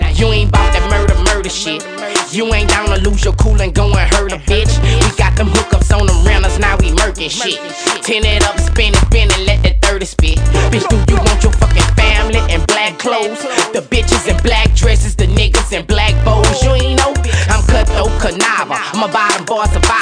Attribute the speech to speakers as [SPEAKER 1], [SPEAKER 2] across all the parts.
[SPEAKER 1] Now you ain't bout that murder, murder shit. You ain't down to lose your cool and go and hurt a bitch. We got them hookups on them renters, now we murking shit. Tin it up, spin it, spin it, let that 30 spit. Bitch, do you want your fucking family in black clothes? The bitches in black dresses, the niggas in black bows. You ain't know? I'm cutthroat Canava. I'm a bottom boy survivor.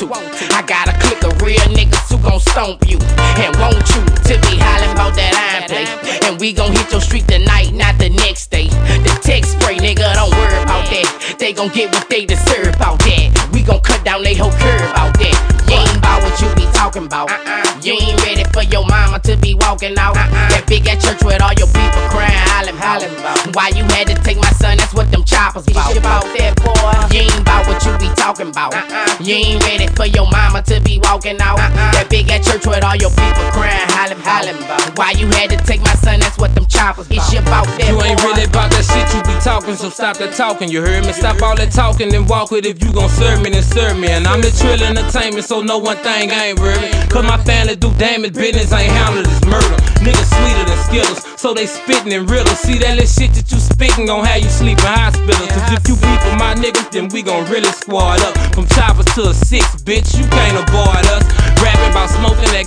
[SPEAKER 1] To. I got a clique of real niggas who gon' stomp you. And want you to be hollering about that iron play. And we gon' hit your street tonight, not the next day. The text spray, nigga, don't worry about that. They gon' get what they deserve about that. We gon' cut down they whole curve out that. You ain't about what you be talking about. Uh-uh. You ain't ready for your mama to be walking out. Uh-uh. That big at church with all your people Uh-uh. Uh-uh. crying, hollering, hollering about. Why you had to take my son? That's what them choppers about. about that boy. You ain't about what you be talking about. You ain't ready for your mama to be walking out. That big at church with all your people crying, hollering, hollering about. Why you had to take my son? That's what them choppers about. It's about that
[SPEAKER 2] You ain't
[SPEAKER 1] boy.
[SPEAKER 2] really about that shit you be talking, so stop that talking. You heard me? Stop all that talking and walk with. If you gon' serve me, then serve me. And I'm the trill entertainment, so no one thing I ain't worried. Cause my family do damage, business ain't handle this murder. Niggas sweeter than Skittles, so they spittin' and riddle. See that little shit that you spittin' gon' have you sleep in hospital. Cause if you beef with my niggas, then we gon' really squad up. From choppers to a six, bitch, you can't avoid us. Rapping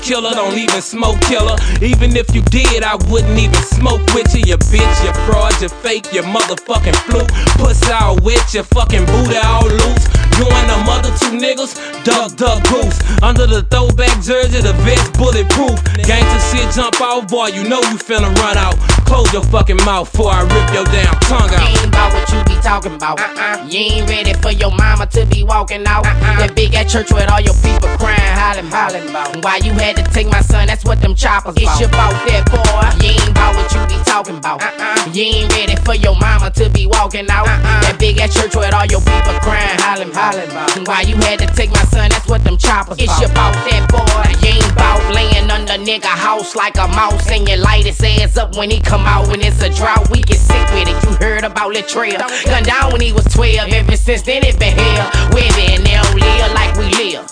[SPEAKER 2] killer, don't even smoke killer. Even if you did, I wouldn't even smoke with you. You bitch, you fraud, you fake, you motherfucking fluke. Puss all wet, your fucking booty all loose. You and the mother two niggas, duck, duck, goose. Under the throwback jersey, the vest bulletproof. Gangsta shit jump off, boy, you know you finna run out. Close your fucking mouth before I rip your damn tongue
[SPEAKER 1] You
[SPEAKER 2] out.
[SPEAKER 1] ain't about what you be talking about. Uh-uh. You ain't ready for your mama to be walking out. Uh-uh. That big at church with all your people crying, hollering, hollering about. Why you had to take my son? That's what them choppers It's about that boy. You ain't about what you be talking about. Uh-uh. You ain't ready for your mama to be walking out. That big at church with all your people crying, hollering, hollering about. Why you had to take my son? That's what them choppers It's about that boy. You ain't about laying under nigga house like a mouse and you light his ass up when he come out when it's a drought. We get sick with it. You heard about Latrell. Gunned down when he was 12. Ever since then it been hell. And they don't live like we live.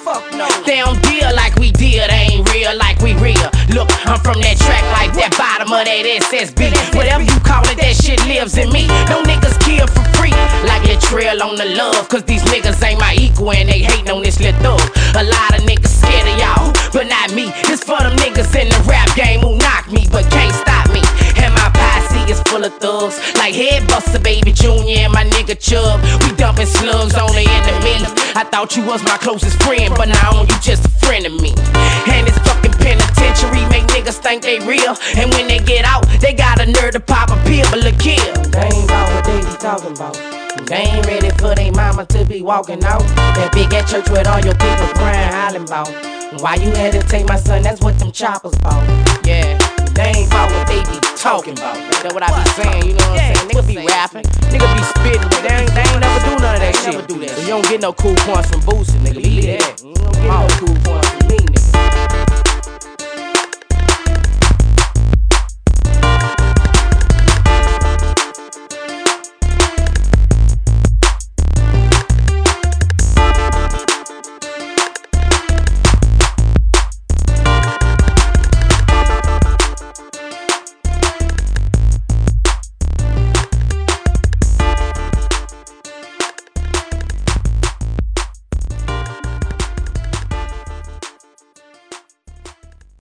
[SPEAKER 1] They don't deal like we deal. They ain't real like we real. Look, I'm from that track like that bottom of that SSB. Whatever you call it, that shit lives in me. No niggas kill for free. Like Latrell on the love. Cause these niggas ain't my equal and they hating on this little thug. A lot of niggas scared of y'all, but not me. This for them niggas in the rap game who knock me, but can't stop me. And my posse is full of thugs, like Headbuster Baby Junior and my nigga Chubb. We dumping slugs on the enemy. I thought you was my closest friend, but now you just a friend of me. And this fucking penitentiary make niggas think they real, and when they get out, they got a nerve to pop a pill, but look here. They ain't about what they be talking about. They ain't ready for they mama to be walking out. That big at church with all your people crying, hollering about. Why you had to take my son? That's what them choppers about. Yeah, they ain't about what they be talking about. That's what I be saying, you know what I'm saying? Nigga be rapping, do that shit. Do that. You don't get no cool points from boosting, nigga. Believe that. Don't get no cool points